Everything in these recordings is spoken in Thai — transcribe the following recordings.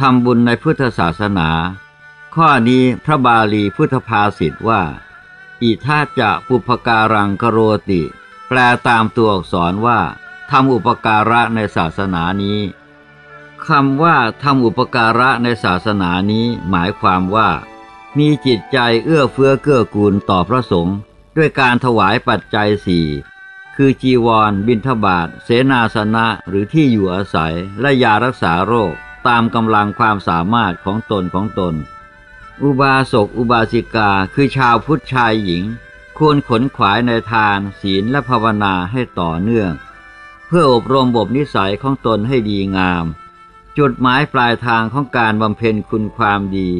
ทำบุญในพุทธศาสนา ข้อนี้พระบาลีพุทธภาษิตว่า อิทาจะปุพการังกโรติ แปลตามตัวอักษรว่าทำอุปการะในศาสนานี้คำว่าทำอุปการะในศาสนานี้หมายความว่า มีจิตใจเอื้อเฟื้อเกื้อกูลต่อพระสงฆ์ด้วยการถวายปัจจัยสี่คือจีวร บิณฑบาตเสนาสนะหรือที่อยู่อาศัยและยารักษาโรค ตามกำลังความสามารถของตนของตน อุบาสกอุบาสิกาคือชาวพุทธชายหญิง ควรขนขวายในทานศีลและภาวนาให้ต่อเนื่อง เพื่ออบรมบบนิสัยของตนให้ดีงาม จุดหมายปลายทางของการบำเพ็ญคุณความดี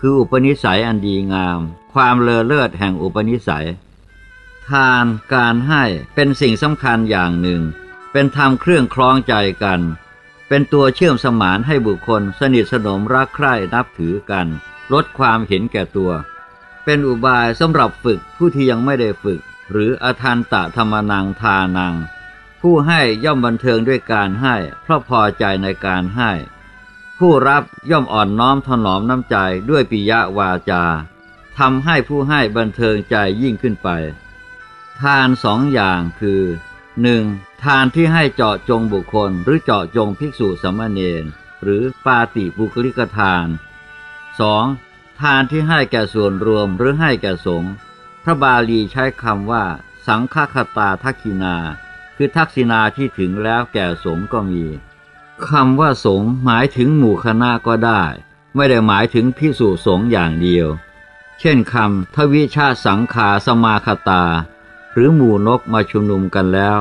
คืออุปนิสัยอันดีงาม ความเลอเลิศแห่งอุปนิสัย ทานการให้เป็นสิ่งสำคัญอย่างหนึ่ง เป็นธรรมเครื่องคล้องใจกัน เป็นตัวเชื่อมสมานให้บุคคลสนิทสนมรักใคร่นับถือกัน ลดความเห็นแก่ตัว เป็นอุบายสำหรับฝึกผู้ที่ยังไม่ได้ฝึก หรืออทันตะธรรมนังทานัง ผู้ให้ย่อมบันเทิงด้วยการให้ เพราะพอใจในการให้ ผู้รับย่อมอ่อนน้อมถนอมน้ำใจด้วยปิยะวาจาทำให้ผู้ให้บันเทิงใจยิ่งขึ้นไป ทานสองอย่างคือ 1. ทานที่ให้เจาะจงบุคคล หรือเจาะจงภิกษุสมณเณรหรือปาติบุคลิกทาน 2. ทานที่ให้แก่ส่วนรวมหรือให้แก่สงฆ์พระบาลีใช้คำว่า สังฆคตาทักขินา คือทักษิณาที่ถึงแล้วแก่สงฆ์ก็มีคำว่าสงฆ์หมายถึงหมู่คณะก็ได้ ไม่ได้หมายถึงพิสุสงฆ์อย่างเดียว เช่นคำทวิชาสังขาสมาคตา รือหมู่นกมาชุมนุมกันแล้ว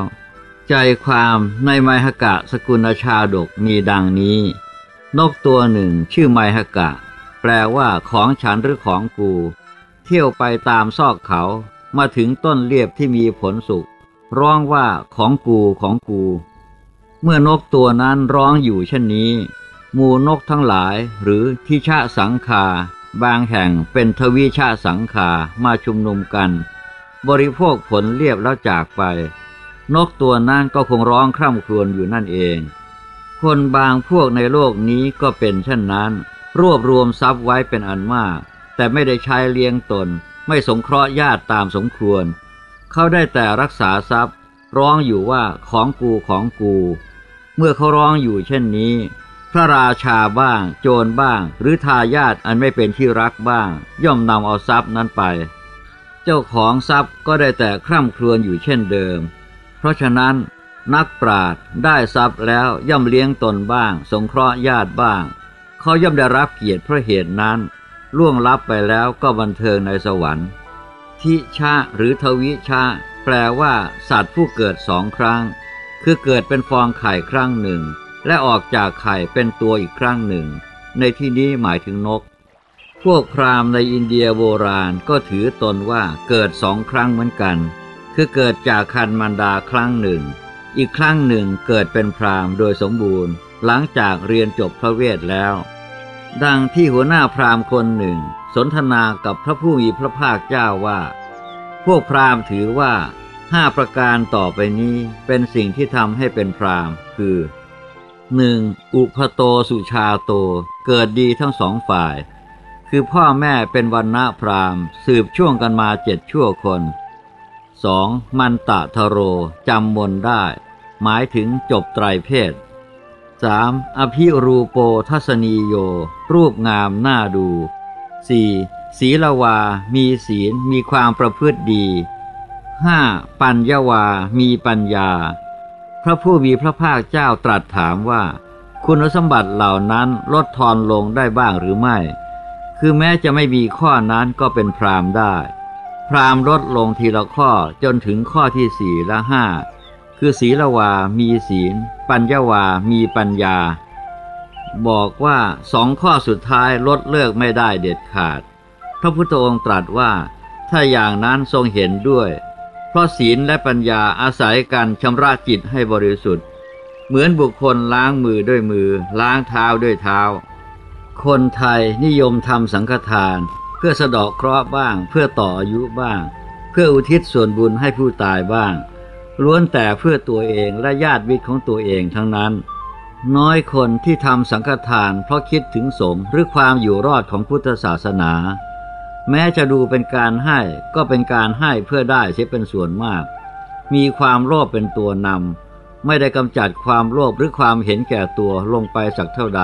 ใจความในไมหกะสกุลชาดกมีดังนี้ นกตัวหนึ่งชื่อไมหกะ แปลว่าของฉันหรือของกู เที่ยวไปตามซอกเขามาถึงต้นเลียบที่มีผลสุกร้องว่าของกูของกู เมื่อนกตัวนั้นร้องอยู่เช่นนี้ หมู่นกทั้งหลายหรือทิชะสังคา บางแห่งเป็นทวิชาสังคามาชุมนุมกัน บริโภคผลเรียบแล้วจากไป นกตัวนั้นก็คงร้องคร่ำครวญอยู่นั่นเอง คนบางพวกในโลกนี้ก็เป็นเช่นนั้น รวบรวมทรัพย์ไว้เป็นอันมาก แต่ไม่ได้ใช้เลี้ยงตน ไม่สงเคราะห์ญาติตามสมควร เขาได้แต่รักษาทรัพย์ ร้องอยู่ว่าของกูของกู เมื่อเขาร้องอยู่เช่นนี้ พระราชาบ้าง โจรบ้าง หรือทายาทอันไม่เป็นที่รักบ้าง ย่อมนำเอาทรัพย์นั้นไป เจ้าของทรัพย์ก็ได้แต่คร่ำครวญอยู่เช่นเดิม เพราะฉะนั้นนักปราดได้ทรัพย์แล้วย่อมเลี้ยงตนบ้าง สงเคราะห์ญาติบ้าง เขาย่อมได้รับเกียรติเพราะเหตุนั้น ล่วงลับไปแล้วก็บันเทิงในสวรรค์ ทิชะหรือทวิชะแปลว่า สัตว์ผู้เกิดสองครั้ง คือเกิดเป็นฟองไข่ครั้งหนึ่ง และออกจากไข่เป็นตัวอีกครั้งหนึ่ง ในที่นี้หมายถึงนก พวกพราหมณ์ในอินเดียโบราณก็ถือตนว่าเกิดสองครั้งเหมือนกัน คือเกิดจากคันมันดาครั้งหนึ่ง อีกครั้งหนึ่งเกิดเป็นพราหมณ์โดยสมบูรณ์ หลังจากเรียนจบพระเวทแล้ว ดังที่หัวหน้าพราหมณ์คนหนึ่ง สนทนากับพระผู้มีพระภาคเจ้าว่า พวกพราหมณ์ถือว่าห้าประการต่อไปนี้เป็นสิ่งที่ทำให้เป็นพราหมณ์ คือ 1. อุพโตสุชาโต เกิดดีทั้งสองฝ่าย คือพ่อแม่เป็นวันณะพราหมณ์ สืบช่วงกันมาเจ็ดชั่วคน 2. มันตะทโรจำมนได้ หมายถึงจบไตรเพศ 3. อภิรูโปทัศนีโย รูปงามน่าดู 4. ศีลวา มีศีลมีความประพฤติดี 5. ปัญญาวา มีปัญญา พระผู้มีพระภาคเจ้าตรัสถามว่า คุณสมบัติเหล่านั้นลดทอนลงได้บ้างหรือไม่ คือแม้จะไม่มีข้อนั้นก็เป็นพรามได้ พรามลดลงทีละข้อจนถึงข้อที่สี่และห้าคือศีลวา มีศีล ปัญญาวา มีปัญญา บอกว่าสองข้อสุดท้ายลดเลิกไม่ได้เด็ดขาด พระพุทธองค์ตรัสว่า ถ้าอย่างนั้นทรงเห็นด้วย เพราะศีลและปัญญาอาศัยกันชำระจิตให้บริสุทธิ์ เหมือนบุคคลล้างมือด้วยมือ ล้างเท้าด้วยเท้า คนไทยนิยมทำสังฆทาน เพื่อสะเดาะเคราะห์บ้าง เพื่อต่ออายุบ้าง เพื่ออุทิศส่วนบุญให้ผู้ตายบ้าง ล้วนแต่เพื่อตัวเองและญาติมิตรของตัวเองทั้งนั้น น้อยคนที่ทำสังฆทานเพราะคิดถึงสงฆ์หรือความอยู่รอดของพุทธศาสนา แม้จะดูเป็นการให้ก็เป็นการให้เพื่อได้เสียเป็นส่วนมาก มีความโลภเป็นตัวนำไม่ได้กำจัดความโลภหรือความเห็นแก่ตัวลงไปสักเท่าใด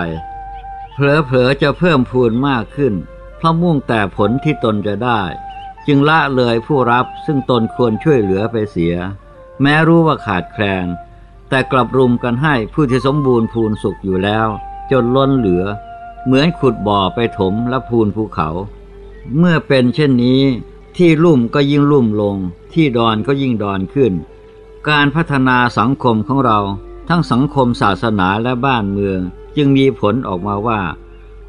เผลอๆจะเพิ่มพูนมากขึ้น เพราะมุ่งแต่ผลที่ตนจะได้ จึงละเลยผู้รับซึ่งตนควรช่วยเหลือไปเสีย แม้รู้ว่าขาดแคลน แต่กลับรุมกันให้ผู้ที่สมบูรณ์พูนสุขอยู่แล้ว จนล้นเหลือ เหมือนขุดบ่อไปถมและพูนภูเขา เมื่อเป็นเช่นนี้ ที่ลุ่มก็ยิ่งลุ่มลง ที่ดอนก็ยิ่งดอนขึ้น การพัฒนาสังคมของเรา ทั้งสังคมศาสนาและบ้านเมือง จึงมีผลออกมาว่า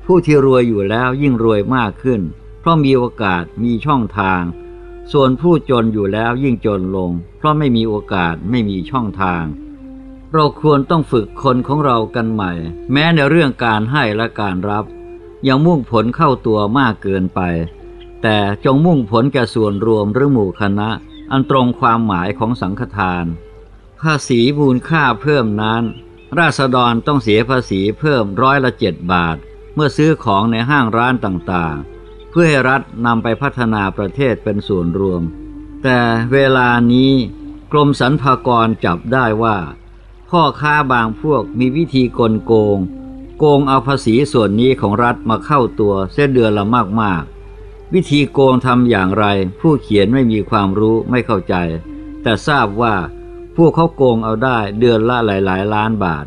ผู้ที่รวยอยู่แล้วยิ่งรวยมากขึ้น เพราะมีโอกาสมีช่องทาง ส่วนผู้จนอยู่แล้วยิ่งจนลง เพราะไม่มีโอกาสไม่มีช่องทาง เราควรต้องฝึกคนของเรากันใหม่ แม้ในเรื่องการให้และการรับยังมุ่งผลเข้าตัวมากเกินไป แต่จงมุ่งผลแก่ส่วนรวมหรือหมู่คณะ อันตรงความหมายของสังฆทานภาษีมูลค่าเพิ่มนั้น ราษฎรต้องเสียภาษีเพิ่มร้อยละเจ็ดบาท เมื่อซื้อของในห้างร้านต่างๆ เพื่อให้รัฐนำไปพัฒนาประเทศเป็นส่วนรวม แต่เวลานี้กรมสรรพากรจับได้ว่า พ่อค้าบางพวกมีวิธีกลโกง โกงเอาภาษีส่วนนี้ของรัฐมาเข้าตัวเส้นเดือนละมากๆ วิธีโกงทำอย่างไร ผู้เขียนไม่มีความรู้ไม่เข้าใจ แต่ทราบว่า พวกเขาโกงเอาได้เดือนละหลายๆ ล้านบาท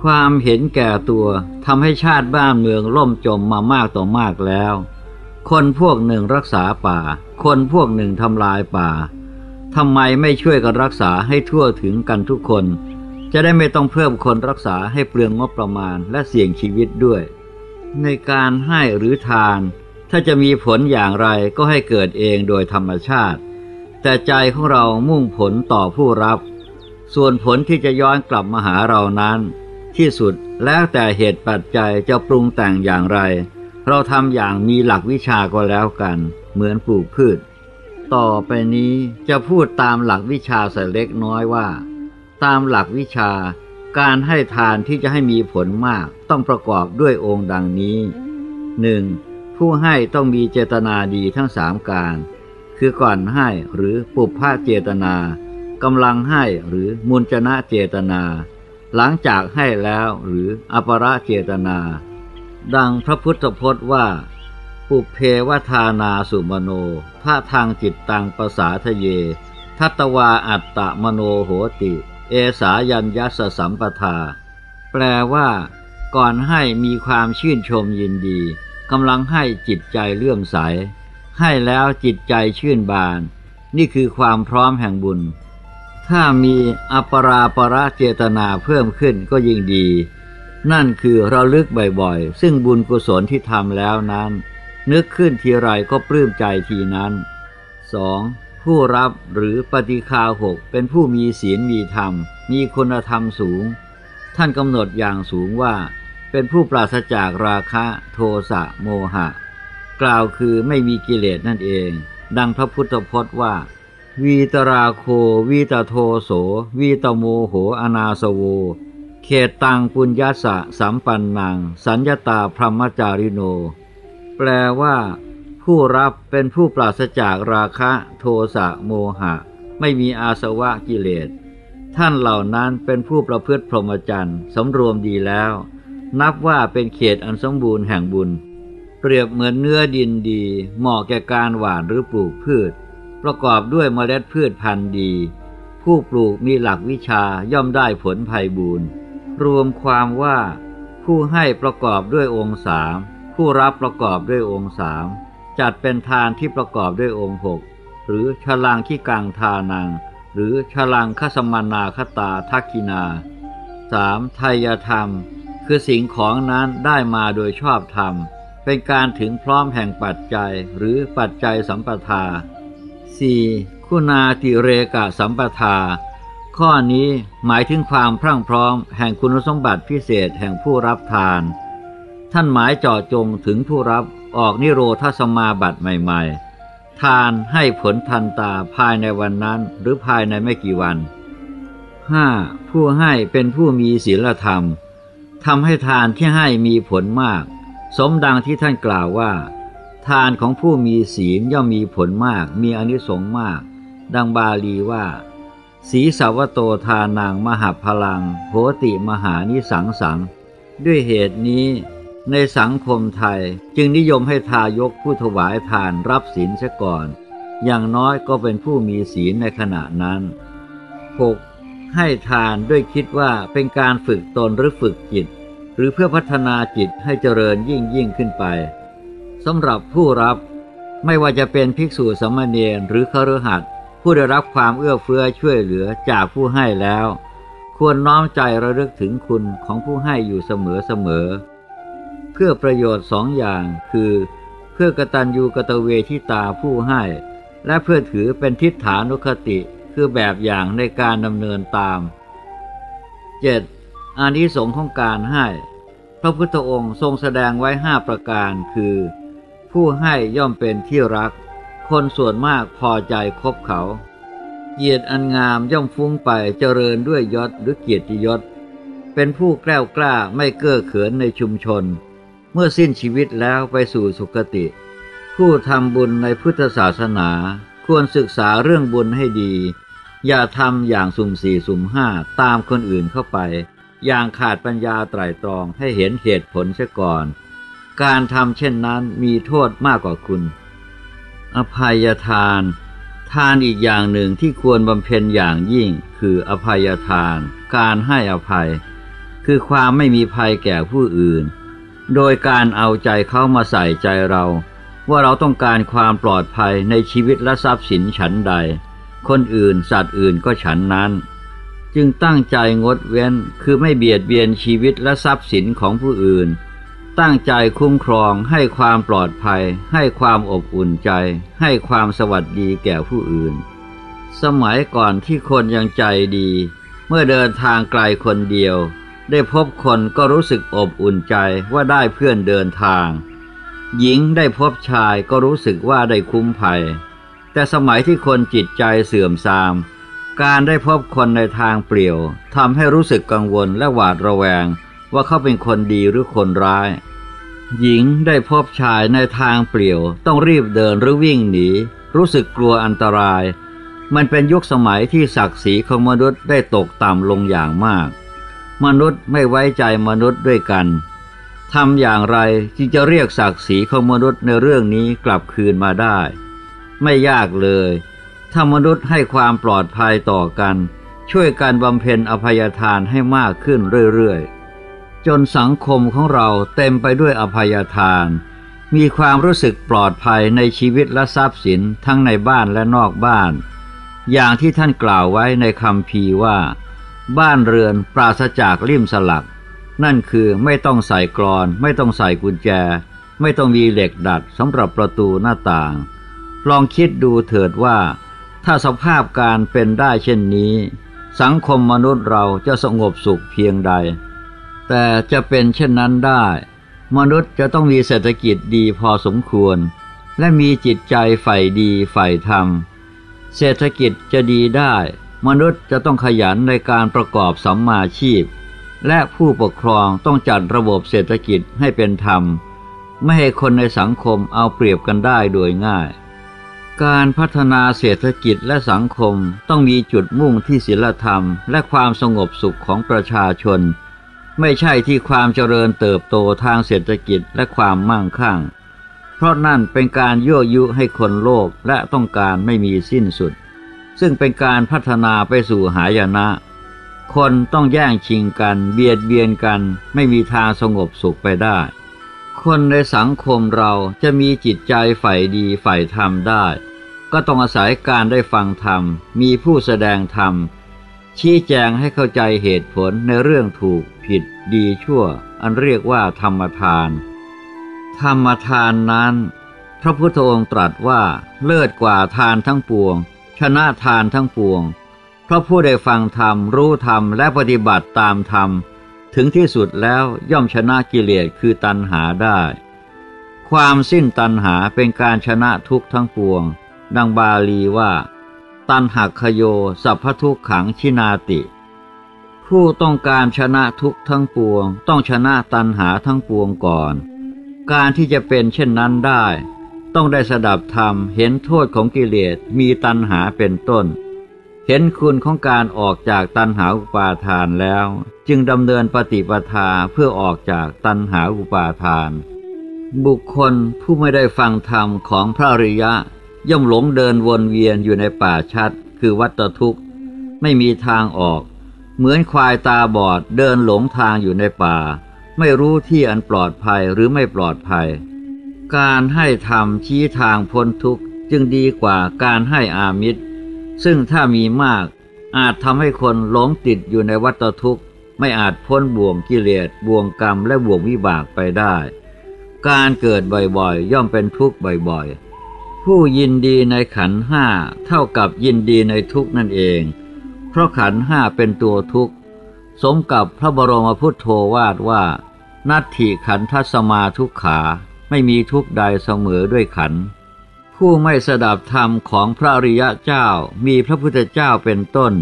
ความเห็นแก่ตัวทำให้ชาติบ้านเมืองล่มจมมามากต่อมากแล้ว คนพวกหนึ่งรักษาป่า คนพวกหนึ่งทำลายป่าทำไมไม่ช่วยกันรักษาให้ทั่วถึงกันทุกคน จะได้ไม่ต้องเพิ่มคนรักษาให้เปลืองงบประมาณและเสี่ยงชีวิตด้วย ในการให้หรือทาน ถ้าจะมีผลอย่างไรก็ให้เกิดเองโดยธรรมชาติ แต่ใจของเรามุ่งผลต่อผู้รับ ส่วนผลที่จะย้อนกลับมาหาเรานั้น ที่สุดแล้วแต่เหตุปัจจัยจะปรุงแต่งอย่างไร เราทำอย่างมีหลักวิชาก็แล้วกัน เหมือนปลูกพืช ต่อไปนี้จะพูดตามหลักวิชาส่เล็กน้อยว่า ตามหลักวิชาการให้ทานที่จะให้มีผลมากต้องประกอบด้วยองค์ดังนี้ 1. ผู้ให้ต้องมีเจตนาดีทั้งสามการ คือก่อนให้หรือปุพพะเจตนา กำลังให้หรือมุญจนะเจตนา หลังจากให้แล้วหรืออปราเจตนา ดังพระพุทธพจน์ว่า ปุเพวทานาสุมโนพระทางจิตตังภาษาทะเย ทัตวาอัตตะมโนโหติ เอสายัญยัสสัมปทา แปลว่า ก่อนให้มีความชื่นชมยินดีกำลังให้จิตใจเลื่อมใส ให้แล้วจิตใจชื่นบาน นี่คือความพร้อมแห่งบุญ ถ้ามีอปราประเจตนาเพิ่มขึ้นก็ยิ่งดี นั่นคือเราลึกบ่อยๆ ซึ่งบุญกุศลที่ทำแล้วนั้น นึกขึ้นทีไรก็ปลื้มใจทีนั้น 2. ผู้รับหรือปฏิคาหกเป็นผู้มีศีลมีธรรม มีคุณธรรมสูง ท่านกำหนดอย่างสูงว่า เป็นผู้ปราศจากราคะโทสะโมหะ กล่าวคือไม่มีกิเลสนั่นเอง ดังพระพุทธพจน์ว่า วีตราโค วีตโทโส วีตโมโหอนาสโว เขตตังปุญญาสะสัมปันนัง สัญญาตาพรหมจาริโน แปลว่า ผู้รับเป็นผู้ปราศจากราคะโทสะโมหะ ไม่มีอาสวะกิเลส ท่านเหล่านั้นเป็นผู้ประพฤติพรหมจรรย์สำรวมดีแล้ว นับว่าเป็นเขตอันสมบูรณ์แห่งบุญ เปรียบเหมือนเนื้อดินดี เหมาะแก่การหว่านหรือปลูกพืช ประกอบด้วยเมล็ดพืชพันธุ์ดี ผู้ปลูกมีหลักวิชาย่อมได้ผลภัยบุญรวมความว่า ผู้ให้ประกอบด้วยองค์สามผู้รับประกอบด้วยองค์สามจัดเป็นทานที่ประกอบด้วยองค์หกหรือฉลังขี้กังทานัง หรือฉลังคสมานาคตาทักกินาสามไทยธรรม คือสิ่งของนั้นได้มาโดยชอบธรรม เป็นการถึงพร้อมแห่งปัจจัยหรือปัจจัยสัมปทา 4. คุณาติเรกะสัมปทา ข้อนี้หมายถึงความพรั่งพร้อมแห่งคุณสมบัติพิเศษแห่งผู้รับทาน ท่านหมายเจ่อจงถึงผู้รับออกนิโรธสมาบัติใหม่ ๆ ทานให้ผลทันตาภายในวันนั้นหรือภายในไม่กี่วัน 5. ผู้ให้เป็นผู้มีศีลธรรมทำให้ทานที่ให้มีผลมาก สมดังที่ท่านกล่าวว่า ทานของผู้มีศีลย่อมมีผลมากมีอนิสงส์มาก ดังบาลีว่า สีสาวโตทานางมหาพลังโหติมหานิสังสัง ด้วยเหตุนี้ ในสังคมไทยจึงนิยมให้ทายกผู้ถวายทานรับศีลเสียก่อน อย่างน้อยก็เป็นผู้มีศีลในขณะนั้น 6. ให้ทานด้วยคิดว่าเป็นการฝึกตนหรือฝึกจิต หรือเพื่อพัฒนาจิตให้เจริญยิ่งยิ่งขึ้นไป สำหรับผู้รับ ไม่ว่าจะเป็นภิกษุสมณเณรหรือคฤหัสถ์ผู้ได้รับความเอื้อเฟื้อช่วยเหลือจากผู้ให้แล้ว ควรน้อมใจระลึกถึงคุณของผู้ให้อยู่เสมอเสมอ เพื่อประโยชน์สองอย่างคือ เพื่อกตัญญูกตเวทิตาผู้ให้ และเพื่อถือเป็นทิฏฐานุคติคือแบบอย่างในการดำเนินตาม 7. อานิสงส์ของการให้ พระพุทธองค์ทรงแสดงไว้ห้าประการคือ ผู้ให้ย่อมเป็นที่รัก คนส่วนมากพอใจคบเขา เกียรติอันงามย่อมฟุ้งไปเจริญด้วยยศหรือเกียรติยศ เป็นผู้แกล้วกล้าไม่เก้อเขินในชุมชน เมื่อสิ้นชีวิตแล้วไปสู่สุคติ ผู้ทำบุญในพุทธศาสนา ควรศึกษาเรื่องบุญให้ดี อย่าทำอย่างสุ่มสี่สุ่มห้าตามคนอื่นเข้าไป อย่างขาดปัญญาไตรตรองให้เห็นเหตุผลเสียก่อน การทำเช่นนั้นมีโทษมากกว่าคุณ อภัยทาน ทานอีกอย่างหนึ่งที่ควรบำเพ็ญอย่างยิ่งคืออภัยทาน การให้อภัย คือความไม่มีภัยแก่ผู้อื่น โดยการเอาใจเขามาใส่ใจเรา ว่าเราต้องการความปลอดภัยในชีวิตและทรัพย์สินฉันใด คนอื่นสัตว์อื่นก็ฉันนั้นจึงตั้งใจงดเว้นคือไม่เบียดเบียนชีวิตและทรัพย์สินของผู้อื่น ตั้งใจคุ้มครองให้ความปลอดภัย ให้ความอบอุ่นใจ ให้ความสวัสดีแก่ผู้อื่น สมัยก่อนที่คนยังใจดี เมื่อเดินทางไกลคนเดียว ได้พบคนก็รู้สึกอบอุ่นใจว่าได้เพื่อนเดินทาง หญิงได้พบชายก็รู้สึกว่าได้คุ้มภัย แต่สมัยที่คนจิตใจเสื่อมทราม การได้พบคนในทางเปลี่ยวทำให้รู้สึกกังวลและหวาดระแวง ว่าเขาเป็นคนดีหรือคนร้าย หญิงได้พบชายในทางเปลี่ยว ต้องรีบเดินหรือวิ่งหนี รู้สึกกลัวอันตราย มันเป็นยุคสมัยที่ศักดิ์ศรีของมนุษย์ได้ตกต่ำลงอย่างมาก มนุษย์ไม่ไว้ใจมนุษย์ด้วยกันทำอย่างไรที่จะเรียกศักดิ์ศรีของมนุษย์ในเรื่องนี้กลับคืนมาได้ ไม่ยากเลย ถ้ามนุษย์ให้ความปลอดภัยต่อกัน ช่วยกันบำเพ็ญอภัยทานให้มากขึ้นเรื่อยๆ จนสังคมของเราเต็มไปด้วยอภัยทาน มีความรู้สึกปลอดภัยในชีวิตและทรัพย์สินทั้งในบ้านและนอกบ้าน อย่างที่ท่านกล่าวไว้ในคำพีว่า บ้านเรือนปราศจากลิ่มสลัก นั่นคือไม่ต้องใส่กรอน ไม่ต้องใส่กุญแจ ไม่ต้องมีเหล็กดัดสำหรับประตูหน้าต่าง ลองคิดดูเถิดว่า ถ้าสภาพการเป็นได้เช่นนี้ สังคมมนุษย์เราจะสงบสุขเพียงใด แต่จะเป็นเช่นนั้นได้ มนุษย์จะต้องมีเศรษฐกิจดีพอสมควร และมีจิตใจใฝ่ดีใฝ่ธรรม เศรษฐกิจจะดีได้ มนุษย์จะต้องขยันในการประกอบสัมมาชีพ และผู้ปกครองต้องจัดระบบเศรษฐกิจให้เป็นธรรม ไม่ให้คนในสังคมเอาเปรียบกันได้โดยง่าย การพัฒนาเศรษฐกิจและสังคมต้องมีจุดมุ่งที่ศีลธรรม และความสงบสุขของประชาชน ไม่ใช่ที่ความเจริญเติบโตทางเศรษฐกิจและความมั่งคั่ง เพราะนั่นเป็นการยั่วยุให้คนโลภและต้องการไม่มีสิ้นสุด ซึ่งเป็นการพัฒนาไปสู่หายนะ คนต้องแย่งชิงกันเบียดเบียนกันไม่มีทางสงบสุขไปได้ คนในสังคมเราจะมีจิตใจใฝ่ดีใฝ่ธรรมได้ ก็ต้องอาศัยการได้ฟังธรรม มีผู้แสดงธรรม ชี้แจงให้เข้าใจเหตุผลในเรื่องถูกผิดดีชั่ว อันเรียกว่าธรรมทาน ธรรมทานนั้น พระพุทธองค์ตรัสว่าเลิศกว่าทานทั้งปวง ชนะทานทั้งปวง เพราะผู้ได้ฟังธรรมรู้ธรรมและปฏิบัติตามธรรม ถึงที่สุดแล้วย่อมชนะกิเลสคือตัณหาได้ ความสิ้นตัณหาเป็นการชนะทุกข์ทั้งปวง ดังบาลีว่า ตันหักขโย สัพพทุกขังชินาติ ผู้ต้องการชนะทุกทั้งปวง ต้องชนะตันหาทั้งปวงก่อน การที่จะเป็นเช่นนั้นได้ ต้องได้สดับธรรมเห็นโทษของกิเลสมีตันหาเป็นต้น เห็นคุณของการออกจากตันหาอุปาทานแล้ว จึงดำเนินปฏิปทาเพื่อออกจากตันหาอุปาทาน บุคคลผู้ไม่ได้ฟังธรรมของพระริยะ ย่อมหลงเดินวนเวียนอยู่ในป่าชัด คือวัตทุกข์ ไม่มีทางออก เหมือนควายตาบอดเดินหลงทางอยู่ในป่า ไม่รู้ที่อันปลอดภัยหรือไม่ปลอดภัย การให้ธรรมชี้ทางพ้นทุกข์จึงดีกว่าการให้อามิตร ซึ่งถ้ามีมากอาจทำให้คนหลงติดอยู่ในวัฏทุกข์ ไม่อาจพ้นบ่วงกิเลสบ่วงกรรมและบ่วงวิบากไปได้ การเกิดบ่อยๆ ย่อมเป็นทุกข์บ่อยๆ ผู้ยินดีในขันห้าเท่ากับยินดีในทุกนั่นเอง เพราะขันห้าเป็นตัวทุกสมกับพระบรมพุทโธวาดว่า นัตถิขันทัสมาทุกขาไม่มีทุกใดเสมอด้วยขัน ผู้ไม่สดับธรรมของพระอริยะเจ้ามีพระพุทธเจ้าเป็นต้น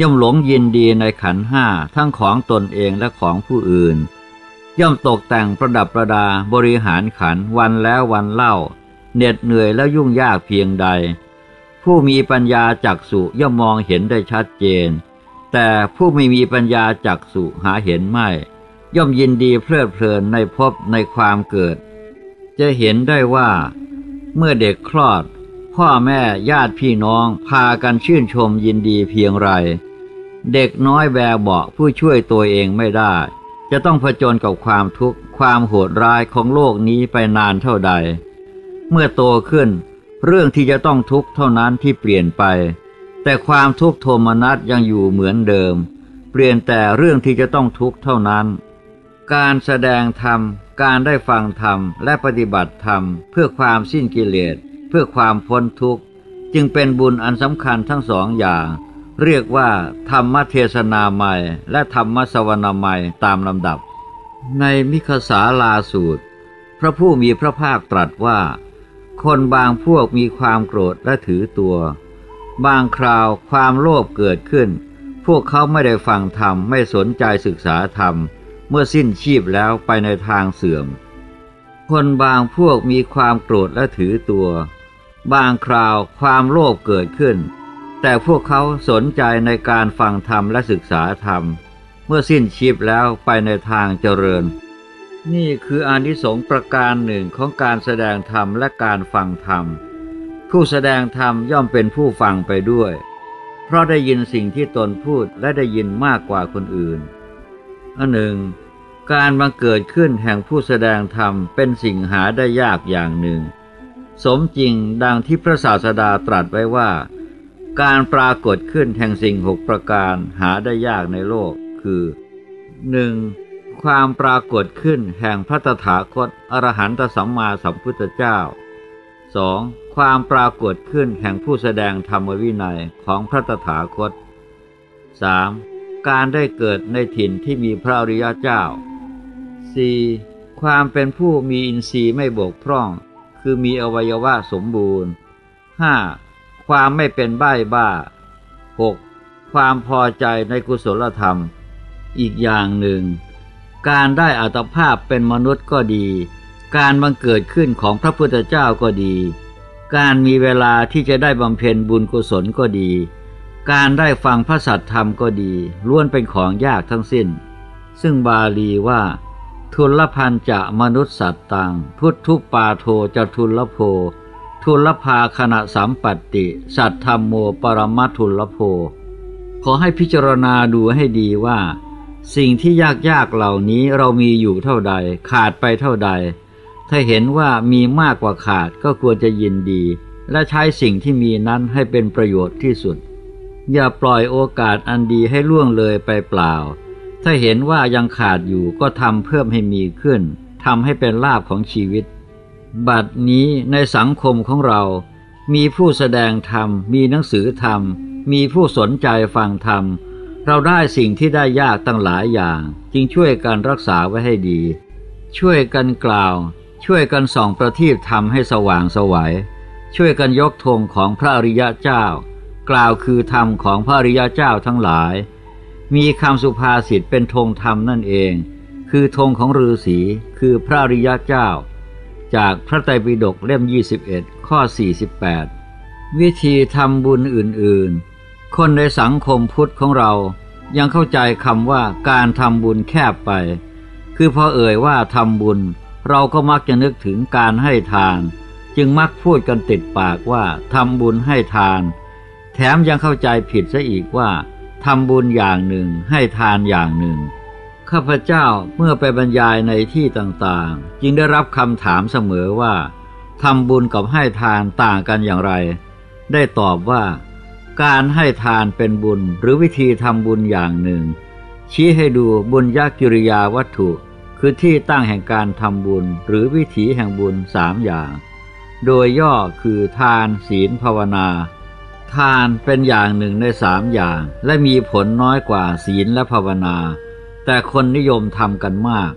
ย่อมหลงยินดีในขันห้าทั้งของตนเองและของผู้อื่น ย่อมตกแต่งประดับประดาบริหารขันวันแล้ววันเล่า เหน็ดเหนื่อยแล้วยุ่งยากเพียงใด ผู้มีปัญญาจักสุย่อมมองเห็นได้ชัดเจน แต่ผู้ไม่มีปัญญาจักสุหาเห็นไม่ ย่อมยินดีเพลิดเพลินในภพในความเกิด จะเห็นได้ว่า เมื่อเด็กคลอด พ่อแม่ญาติพี่น้องพากันชื่นชมยินดีเพียงไร เด็กน้อยแบเบาผู้ช่วยตัวเองไม่ได้ จะต้องผจญกับความทุกข์ความโหดร้ายของโลกนี้ไปนานเท่าใด เมื่อโตขึ้น เรื่องที่จะต้องทุกข์เท่านั้นที่เปลี่ยนไป แต่ความทุกข์โทมนัสยังอยู่เหมือนเดิม เปลี่ยนแต่เรื่องที่จะต้องทุกข์เท่านั้น การแสดงธรรม การได้ฟังธรรมและปฏิบัติธรรม เพื่อความสิ้นกิเลส เพื่อความพ้นทุกข์ จึงเป็นบุญอันสำคัญทั้งสองอย่าง เรียกว่า ธรรมเทศนาใหม่และธรรมสวนาใหม่ตามลำดับ ในมิคสาลาสูตร พระผู้มีพระภาคตรัสว่า คนบางพวกมีความโกรธและถือตัว บางคราวความโลภเกิดขึ้น พวกเขาไม่ได้ฟังธรรมไม่สนใจศึกษาธรรม เมื่อสิ้นชีพแล้วไปในทางเสื่อม คนบางพวกมีความโกรธและถือตัว บางคราวความโลภเกิดขึ้น แต่พวกเขาสนใจในการฟังธรรมและศึกษาธรรม เมื่อสิ้นชีพแล้วไปในทางเจริญ นี่คืออานิสงส์ประการหนึ่งของการแสดงธรรมและการฟังธรรม ผู้แสดงธรรมย่อมเป็นผู้ฟังไปด้วย เพราะได้ยินสิ่งที่ตนพูดและได้ยินมากกว่าคนอื่นอันหนึ่ง การบังเกิดขึ้นแห่งผู้แสดงธรรมเป็นสิ่งหาได้ยากอย่างหนึ่ง สมจริงดังที่พระศาสดาตรัสไว้ว่า การปรากฏขึ้นแห่งสิ่งหกประการหาได้ยากในโลกคือหนึ่ง ความปรากฏขึ้นแห่งพระตถาคตอรหันตสัมมาสัมพุทธเจ้า 2. ความปรากฏขึ้นแห่งผู้แสดงธรรมวินัยของพระตถาคต 3. การได้เกิดในถิ่นที่มีพระอริยเจ้า 4. ความเป็นผู้มีอินทรีย์ไม่บกพร่อง คือมีอวัยวะสมบูรณ์ 5. ความไม่เป็นใบ้บ้า 6. ความพอใจในกุศลธรรม อีกอย่างหนึ่ง การได้อัตภาพเป็นมนุษย์ก็ดี การบังเกิดขึ้นของพระพุทธเจ้าก็ดี การมีเวลาที่จะได้บำเพ็ญบุญกุศลก็ดี การได้ฟังพระสัทธรรมก็ดี ล้วนเป็นของยากทั้งสิ้น ซึ่งบาลีว่า ทุลพันจะมนุษย์สัตตัง พุทธุปาโทจะทุลโภ ทุลภาขณะสัมปัตติ สัตธรรมโมปรมัทุลโภ ขอให้พิจารณาดูให้ดีว่า สิ่งที่ยากยากเหล่านี้เรามีอยู่เท่าใด ขาดไปเท่าใด ถ้าเห็นว่ามีมากกว่าขาดก็ควรจะยินดี และใช้สิ่งที่มีนั้นให้เป็นประโยชน์ที่สุด อย่าปล่อยโอกาสอันดีให้ล่วงเลยไปเปล่า ถ้าเห็นว่ายังขาดอยู่ก็ทำเพิ่มให้มีขึ้นทำให้เป็นลาภของชีวิต บัดนี้ในสังคมของเรา มีผู้แสดงธรรม มีหนังสือธรรม มีผู้สนใจฟังธรรม เราได้สิ่งที่ได้ยากตั้งหลายอย่าง จึงช่วยกันรักษาไว้ให้ดี ช่วยกันกล่าว ช่วยกันส่องประทีปทำให้สว่างสวยัยช่วยกันยกธงของพระอริยะเจ้า กล่าวคือธรรมของพระอริยะเจ้าทั้งหลาย มีคำสุภาษิตเป็นธงธรรมนั่นเอง คือธงของฤาษีคือพระอริยเจ้า จากพระไตรปิฎกเล่ม 21 ข้อ 48 วิธีทำบุญอื่นๆ คนในสังคมพุทธของเรายังเข้าใจคำว่าการทำบุญแคบไป คือพอเอ่ยว่าทำบุญ เราก็มักจะนึกถึงการให้ทาน จึงมักพูดกันติดปากว่าทำบุญให้ทาน แถมยังเข้าใจผิดซะอีกว่าทำบุญอย่างหนึ่งให้ทานอย่างหนึ่ง ข้าพเจ้าเมื่อไปบรรยายในที่ต่างๆ จึงได้รับคำถามเสมอว่าทำบุญกับให้ทานต่างกันอย่างไร ได้ตอบว่า การให้ทานเป็นบุญหรือวิธีทำบุญอย่างหนึ่ง ชี้ให้ดูบุญยกิริยาวัตถุ คือที่ตั้งแห่งการทำบุญหรือวิถีแห่งบุญสามอย่าง โดยย่อคือทานศีลภาวนา ทานเป็นอย่างหนึ่งในสามอย่าง และมีผลน้อยกว่าศีลและภาวนา แต่คนนิยมทำกันมาก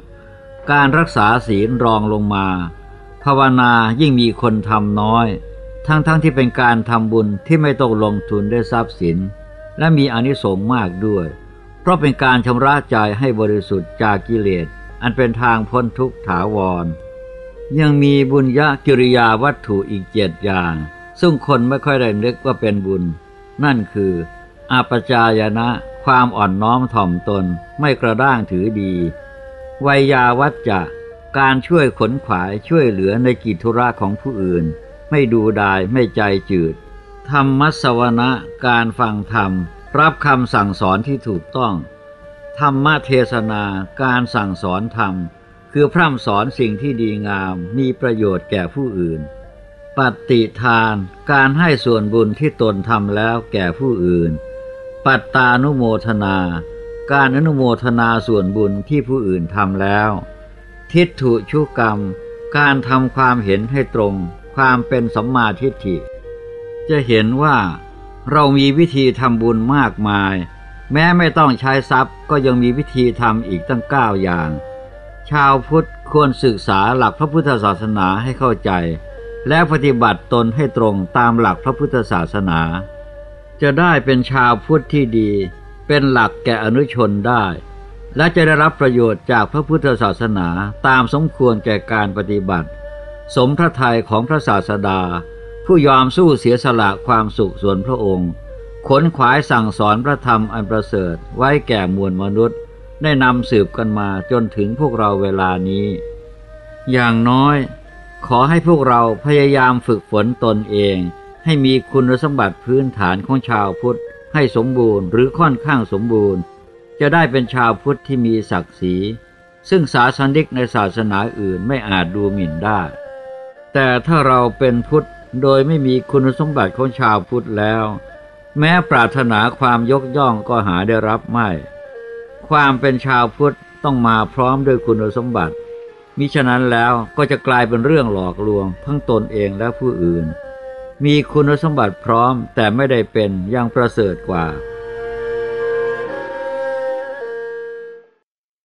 การรักษาศีลรองลงมา ภาวนายิ่งมีคนทำน้อย ทั้งๆทที่เป็นการทำบุญที่ไม่ต้องลงทุนได้ทรัพย์สิน และมีอนิสงส์มากด้วย เพราะเป็นการชำระใจให้บริสุทธิ์จากกิเลส อันเป็นทางพ้นทุกข์ถาวร ยังมีบุญญกิริยาวัตถุอีกเจ็ดอย่าง ซึ่งคนไม่ค่อยได้นึกว่าเป็นบุญ นั่นคืออาปจายนะ ความอ่อนน้อมถ่อมตน ไม่กระด้างถือดีวัยยาวัจจะ การช่วยขนขวายช่วยเหลือในกิจธุระของผู้อื่น ไม่ดูดายไม่ใจจืด ธรรมสวนะการฟังธรรม รับคำสั่งสอนที่ถูกต้อง ธรรมเทศนาการสั่งสอนธรรม คือพร่ำสอนสิ่งที่ดีงามมีประโยชน์แก่ผู้อื่น ปฏิทานการให้ส่วนบุญที่ตนทำแล้วแก่ผู้อื่น ปัตตานุโมทนา การอนุโมทนาส่วนบุญที่ผู้อื่นทำแล้ว ทิฏฐุชุกรรม การทำความเห็นให้ตรง ความเป็นสัมมาทิฏฐิ จะเห็นว่าเรามีวิธีทำบุญมากมาย แม้ไม่ต้องใช้ทรัพย์ก็ยังมีวิธีทำอีกตั้งเก้าอย่าง ชาวพุทธควรศึกษาหลักพระพุทธศาสนาให้เข้าใจ และปฏิบัติตนให้ตรงตามหลักพระพุทธศาสนา จะได้เป็นชาวพุทธที่ดี เป็นหลักแก่อนุชนได้ และจะได้รับประโยชน์จากพระพุทธศาสนาตามสมควรแก่การปฏิบัติ สมพระทัยของพระศาสดา ผู้ยอมสู้เสียสละความสุขส่วนพระองค์ขนขวายสั่งสอนพระธรรมอันประเสริฐไว้แก่มวลมนุษย์ ได้นำสืบกันมาจนถึงพวกเราเวลานี้ อย่างน้อย ขอให้พวกเราพยายามฝึกฝนตนเอง ให้มีคุณสมบัติพื้นฐานของชาวพุทธ ให้สมบูรณ์หรือค่อนข้างสมบูรณ์ จะได้เป็นชาวพุทธที่มีศักดิ์ศรีซึ่งศาสนิกในศาสนาอื่นไม่อาจดูหมิ่นได้ แต่ถ้าเราเป็นพุทธโดยไม่มีคุณสมบัติของชาวพุทธแล้ว แม้ปรารถนาความยกย่องก็หาได้รับไม่ ความเป็นชาวพุทธต้องมาพร้อมด้วยคุณสมบัติ มิฉะนั้นแล้วก็จะกลายเป็นเรื่องหลอกลวง ทั้งตนเองและผู้อื่น มีคุณสมบัติพร้อมแต่ไม่ได้เป็นยังประเสริฐกว่า